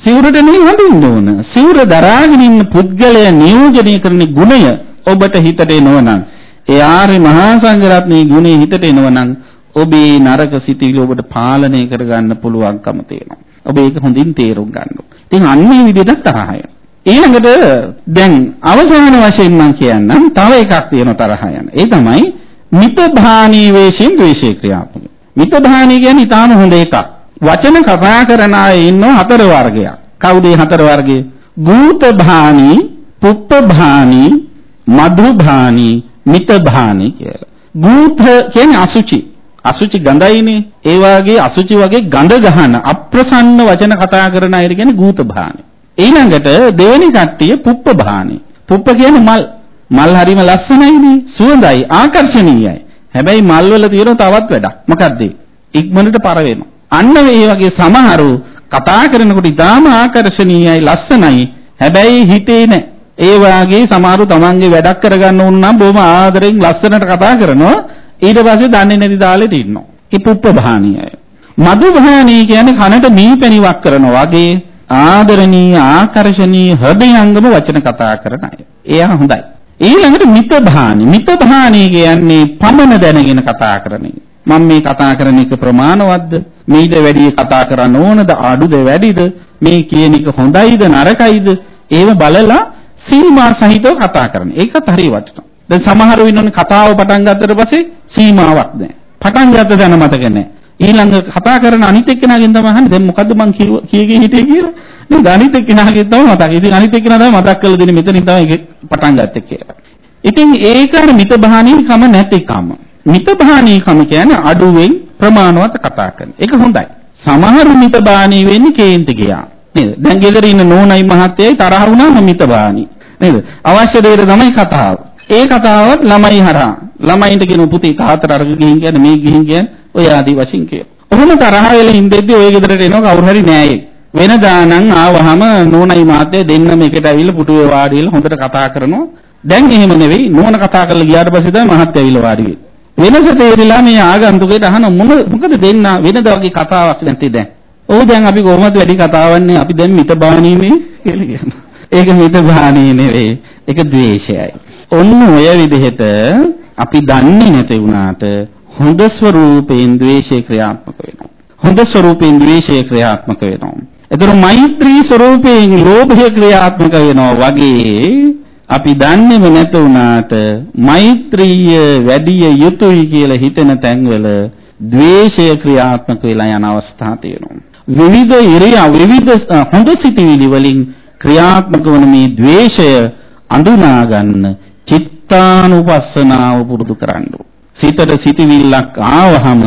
සිවුරට නෙවෙයි වඳින්න ඕන. සිවුර දරාගෙන ඉන්න පුද්ගලයා නියෝජනය කරන ගුණය ඔබට හිතට එනවනම් ඒ ආර්ය මහා සංඝරත්නයේ ගුණය හිතට එනවනම් ඔබේ නරක සිතිවිලි ඔබට පාලනය කරගන්න පුළුවන්කම තියෙනවා. ඔබ ඒක හොඳින් තේරුම් ගන්න ඕනේ. ඉතින් අන්නේ විදිහට තරහය. ඊළඟට දැන් අවසාන වශයෙන් මම කියන්නම් තව එකක් තියෙනවා තරහ යන. ඒ තමයි මිතභානී වේශයෙන් ද්වේෂය ක්‍රියාත්මක. මිතභානී කියන්නේ ඊටාම හොඳ එකක්. වචන කතා කරන අය ඉන්න හතර වර්ගයක්. කවුද මේ හතර වර්ගය? ගූතභානී, පුප්පභානී, මధుභානී, මිතභානී කියලා. ගූත කියන්නේ අසුචි. අසුචි ගඳයිනේ. ඒ වාගේ අසුචි වගේ ගඳ ගහන අප්‍රසන්න වචන කතා කරන අය කියන්නේ ගූතභානී. ඊළඟට දෙවෙනි කට්ටිය පුප්පභානී. පුප්ප කියන්නේ මල්. මල් හරිම ලස්සනයිනේ, සුවඳයි, ආකර්ශනීයයි. හැබැයි මල් වල තියෙන තවත් වැඩක්. මොකද්ද? ඉක්මනට පර වෙනවා. අන්න ඒ වගේ සමහරු කතා කරනකොට ඉතාම ආකර්ශනීයයි, ලස්සනයි. හැබැයි හිතේ නැහැ. ඒ වාගේ සමහරු තමන්ගේ වැඩක් කරගන්න ඕන නම් බොහොම ආදරෙන් ලස්සනට කතා කරනවා. ඊට පස්සේ දන්නේ නැති තාලෙට ඉන්නවා. ඒ පුප්ප භානියයි. මధు භානී කියන්නේ කනට මී පැණිවක් කරනවා වගේ ආදරණීය ආකර්ශනීය හෘදයාංගම වචන කතා කරන අය. එයා හොඳයි. ඊළඟට මිතභානි. මිතභානි කියන්නේ පමන දැනගෙන කතා කරන එක. මම මේ කතා කරන එක ප්‍රමාණවත්ද? මේද වැඩි කතා කරන්න ඕනද? අඩුද වැඩිද? මේ කියන එක හොඳයිද නරකයිද? ඒව බලලා සීමා සහිතව කතා කරන. ඒකත් හරිය වටිනවා. දැන් සමහරව ඉන්නෝනේ කතාව පටන් ගත්තට පස්සේ සීමාවක් නැහැ. පටන් ගත්ත දැන මතක නැහැ. ඊළඟ කතා කරන අනිත් එක්කෙනාගෙන් තමයි අහන්නේ දැන් මොකද්ද මං කීගේ හිතේ කියලා. නේද අනිත් එක්කෙනාගෙන් තමයි මතක. ඉතින් අනිත් එක්කෙනා තමයි මතක් කරලා දෙන්නේ මෙතනින් තමයි පටන් ගත්තේ කියලා. ඉතින් ඒක අර මිතභානීකම නැතිකම. මිතභානීකම කියන්නේ අඩුවෙන් ප්‍රමාණවත් කතා කරන. ඒක හොඳයි. සමහර මිතභානී වෙන්නේ කේන්ති ගියා. නේද? දැන් ගෙදර ඉන්න නෝනයි මහත්තයයි තරහ වුණාම මිතභානී. නේද? අවශ්‍ය දෙයට තමයි කතාව. ඒ කතාවත් ළමයි හරහා. ළමයින්ට කියන පුතේ තාත්තට අර ගිහින් කියන්නේ මේ ගිහින් කියන්නේ ඔය ආදි වශයෙන් කිය. ඔහොම තරහ වෙලා ඉඳෙද්දි ඔය ගෙදරට එනවා කවුරු හරි නෑයේ. වෙනදා නම් ආවහම නෝනයි මාතේ දෙන්නම එකට ඇවිල්ලා පුටුවේ වාඩි වෙලා හොඳට කතා කරනවා. දැන් එහෙම නෙවෙයි නෝන කතා කරලා ගියාට පස්සේ තමයි මහත්තයා ඇවිල්ලා වාඩි වෙන්නේ. වෙනස තේරිලා මේ ආගන්තුකේට අහන මොන මොකද දෙන්න වෙනදා වගේ කතාවක් නැති දැන්. ඔව් දැන් අපි කොහොමද වැඩි කතාවන්නේ අපි දැන් මිත බාණීමේ කියලා කියනවා. ඒක මිත බාණී නෙවෙයි. ඒක ද්වේෂයයි. ඔන්න ඔය විදිහට අපි දන්නේ නැති වුණාට හොඳ ස්වરૂපයෙන් ද්වේෂය ක්‍රියාත්මක වෙනවා. හොඳ ස්වરૂපයෙන් ද්වේෂය ක්‍රියාත්මක වෙනවා. ඒතර මෛත්‍රී ස්වરૂපයෙන් ලෝභය ක්‍රියාත්මක වෙනවා වගේ අපි දන්නේම නැත වුණාට මෛත්‍රිය වැඩි යුතුයි කියලා හිතෙන තැන්වල ද්වේෂය ක්‍රියාත්මක වෙලා යන අවස්ථා තියෙනවා. විවිධ ඉරියා විවිධ හොඳ සිතිවිලි වලින් ක්‍රියාත්මක වන මේ ද්වේෂය අඳුනා ගන්න චිත්තානුපස්සනාව පුරුදු කරන්න සිතට සිටිවිල්ලක් ආවහම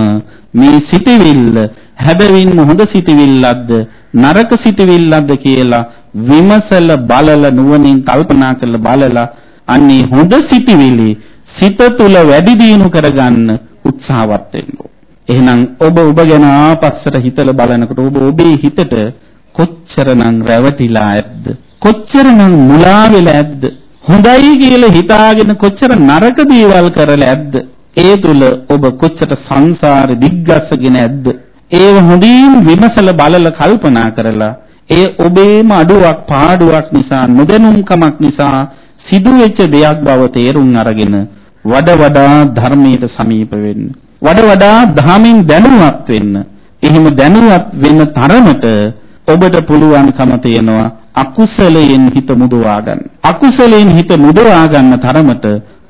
මේ සිටිවිල්ල හැබැවින්ම හොඳ සිටිවිල්ලක්ද නරක සිටිවිල්ලක්ද කියලා විමසල බලල නුවණින් කල්පනා කරලා බලලා අන්නේ හොඳ සිටිවිලි සිත තුල වැඩි දියුණු කරගන්න උත්සාහවත් වෙන්න. එහෙනම් ඔබ ඔබ ගැන ආපස්සට හිතලා බලනකොට ඔබ ඔබේ හිතට කොච්චරනම් රැවටිලා ඇද්ද? කොච්චරනම් මුලා වෙලා ඇද්ද? හොඳයි කියලා හිතාගෙන කොච්චර නරක දේවල් කරලා ඇද්ද? ඒ තුල ඔබ කොච්චර සංසාරෙ දිග්ගස්සගෙන ඇද්ද? ඒව හොඳින් විමසලා බලලා කල්පනා කරලා ඒ ඔබේම අඩුවක් පාඩුවක් නිසා නොදැනුම්කමක් නිසා සිදුවෙච්ච දෙයක් බව තේරුම් අරගෙන වඩ වඩා ධර්මයට සමීප වෙන්න. වඩ වඩා ධාමින් දැනුවත් වෙන්න. එහෙම දැනුවත් වෙන තරමට ඔබට පුළුවන්කම තියෙනවා අකුසලයෙන් හිත මුදවා ගන්න. අකුසලයෙන් හිත මුදවා ගන්න තරමට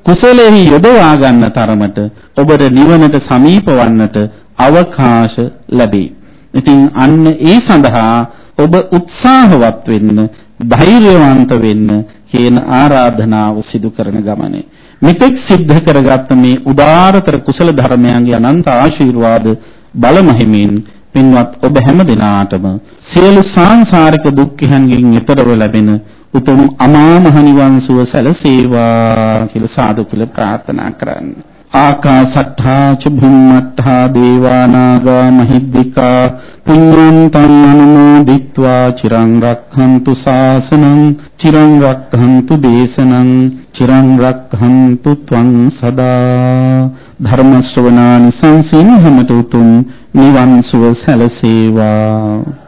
කුසලෙහි යොදවා ගන්න තරමට ඔබට නිවනට සමීප වන්නට අවකාශ ලැබේ. ඉතින් අන්න ඒ සඳහා ඔබ උත්සාහවත් වෙන්න, ධෛර්යවන්ත වෙන්න කියන ආරාධනාව සිදු කරන ගමනේ මෙතෙක් සිද්ධ කරගත් මේ උදාාරතර කුසල ධර්මයන්ගේ අනන්ත ආශිර්වාද බලමහිමින් පින්වත් ඔබ හැම දිනාටම සියලු සාංශාරික දුක්ඛයන්ගෙන් ඈතරව ලැබෙන උතුම් අමා මහ නිවන් සුව සැලසේවා කියලා සාදු කියලා ප්‍රාර්ථනා කරන්නේ. ආකාසට්ඨා ච භුම්මට්ඨා දේවානාගා මහිද්దికා පුඤ්ඤන්තං අනුමෝදිත්වා චිරං රක්ඛන්තු ශාසනං චිරං රක්ඛන්තු දේශනං චිරං රක්ඛන්තු ත්වං සදා ධර්ම ශ්‍රවණානි සංසිංහමත උතුම් නිවන් සුව සැලසේවා